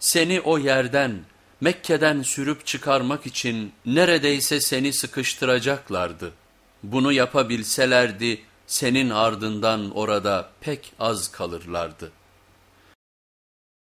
Seni o yerden, Mekke'den sürüp çıkarmak için neredeyse seni sıkıştıracaklardı. Bunu yapabilselerdi senin ardından orada pek az kalırlardı.''